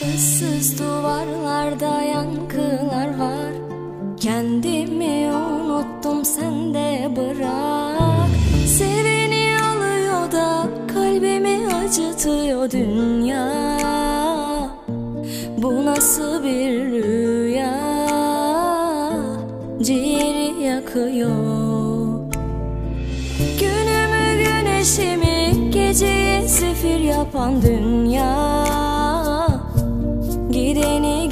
Issız duvarlarda yankılar var. Kendimi unuttum sen de bırak. Seveni alıyor da kalbimi acıtıyor dünya. Bu nasıl bir rüya? Ciğeri yakıyor. Günümü güneşimi geceyi zifir yapan dünya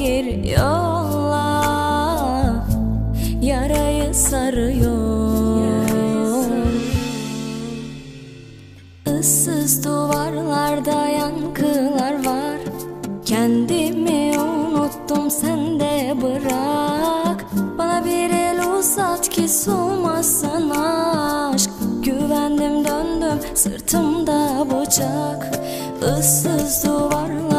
Geri yolla Yarayı sarıyor. Issız duvarlarda yankılar var. Kendimi unuttum sen de bırak. Bana bir el uzat ki soğumasın aşk. Güvendim döndüm sırtımda bıçak. Issız duvarlarda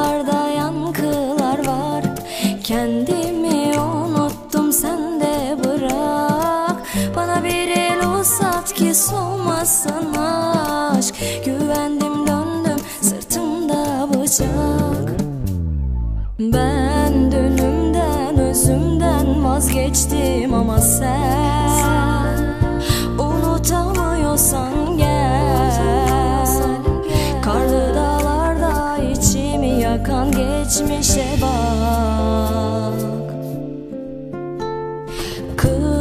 soğumasın aşk. Güvendim döndüm sırtımda bıçak. Ben dönümden özümden vazgeçtim ama sen Unutamıyorsan gel. Karlı dağlarda içimi yakan geçmişe bak. Kır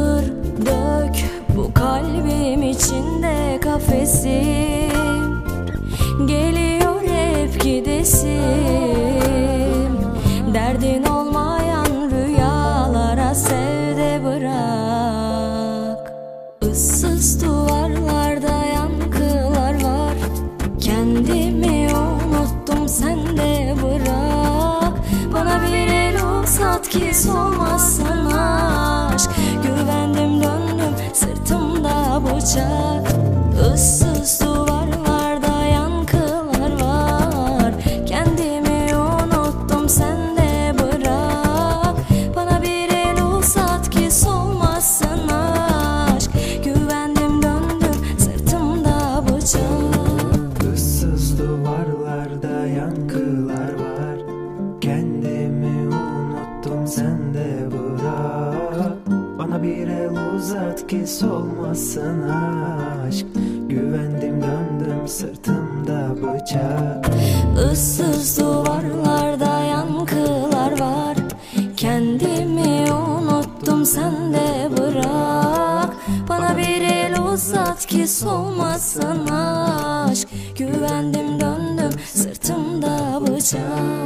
bu kalbim içinde kafesim Geliyor hep gidesim. Derdin olmayan rüyalara sevde bırak. Issız duvarlarda yankılar var. Kendimi unuttum sen de bırak. Bana bir el uzat ki solmasın aşk sırtımda bıçak uzat ki solmasın aşk. Güvendim döndüm sırtımda bıçak. Issız duvarlarda yankılar var. Kendimi unuttum sen de bırak. Bana bir el uzat ki solmasın aşk. Güvendim döndüm sırtımda bıçak.